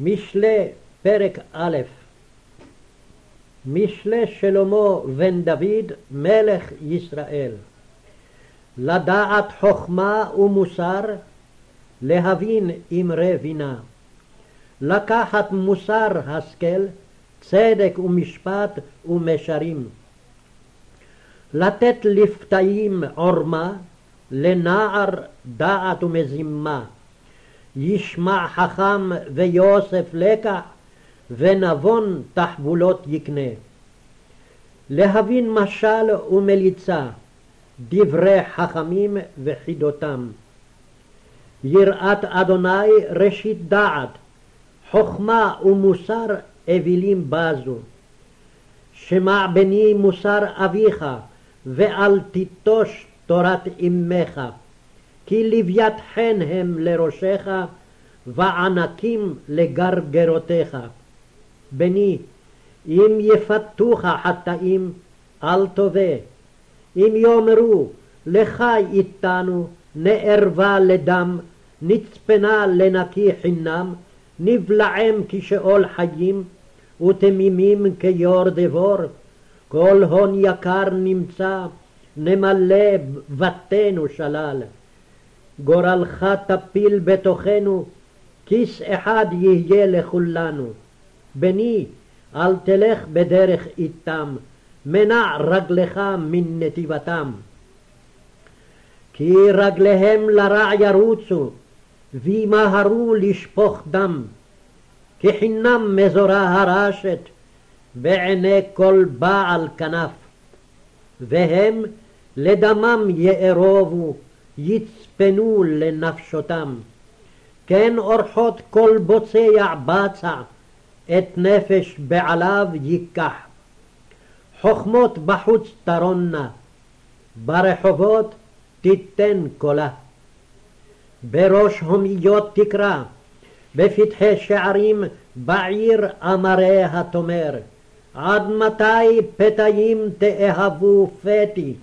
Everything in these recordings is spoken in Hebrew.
משלי, פרק א' משלי שלמה בן דוד, מלך ישראל. לדעת חכמה ומוסר, להבין אמרי בינה. לקחת מוסר השכל, צדק ומשפט ומשרים. לתת לפתאים עורמה, לנער דעת ומזימה. ישמע חכם ויוסף לקח, ונבון תחבולות יקנה. להבין משל ומליצה, דברי חכמים וחידותם. יראת אדוני ראשית דעת, חכמה ומוסר אווילים בזו. שמע בני מוסר אביך, ואל תיטוש תורת אמך. כי לוויית חן הם לראשך, וענקים לגרגרותיך. בני, אם יפתוך חטאים, אל תובא. אם יאמרו, לחי איתנו, נערבה לדם, נצפנה לנקי חינם, נבלעם כשאול חיים, ותמימים כיור דבור, כל הון יקר נמצא, נמלא בתינו שלל. גורלך תפיל בתוכנו, כיס אחד יהיה לכולנו. בני, אל תלך בדרך איתם, מנע רגלך מנתיבתם. כי רגליהם לרע ירוצו, וימהרו לשפוך דם. כי חינם מזורה הרשת, בעיני כל בעל כנף. והם לדמם יארובו, יצפנו לנפשותם. כן אורחות כל בוצע בצע, את נפש בעליו ייקח. חכמות בחוץ תרונה, ברחובות תיתן קולה. בראש הומיות תקרא, בפתחי שערים בעיר אמריה תאמר, עד מתי פתאים תאהבו פתי?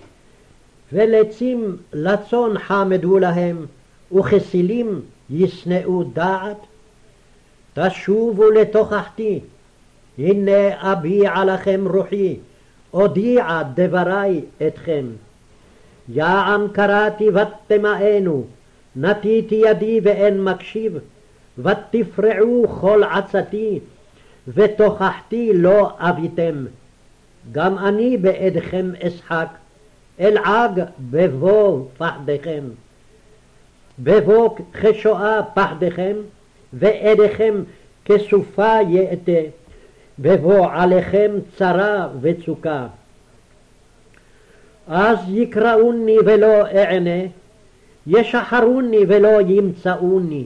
ולצים לצון חמדו להם, וכסילים ישנאו דעת? תשובו לתוכחתי, הנה אביע לכם רוחי, אודיע דברי אתכם. יען קראתי ותמאנו, נטיתי ידי ואין מקשיב, ותפרעו כל עצתי, ותוכחתי לא אביתם. גם אני בעדכם אשחק, אלעג בבוא פחדכם. בבוא כשואה פחדכם, ועדיכם כסופה יאטה, בבוא עליכם צרה וצוקה. אז יקראוני ולא אענה, ישחרוני ולא ימצאוני.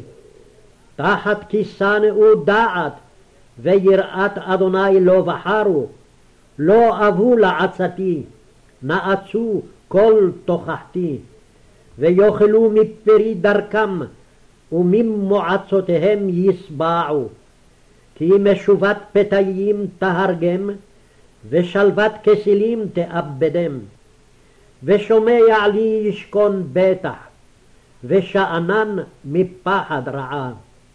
תחת כי שנאו דעת, ויראת אדוני לא בחרו, לא אבו לעצתי, נאצו כל תוכחתי, ויאכלו מפרי דרכם, וממועצותיהם ישבעו. כי משובת פתאים תהרגם, ושלוות כסילים תאבדם. ושומע לי ישכון בטח, ושאנן מפחד רעה.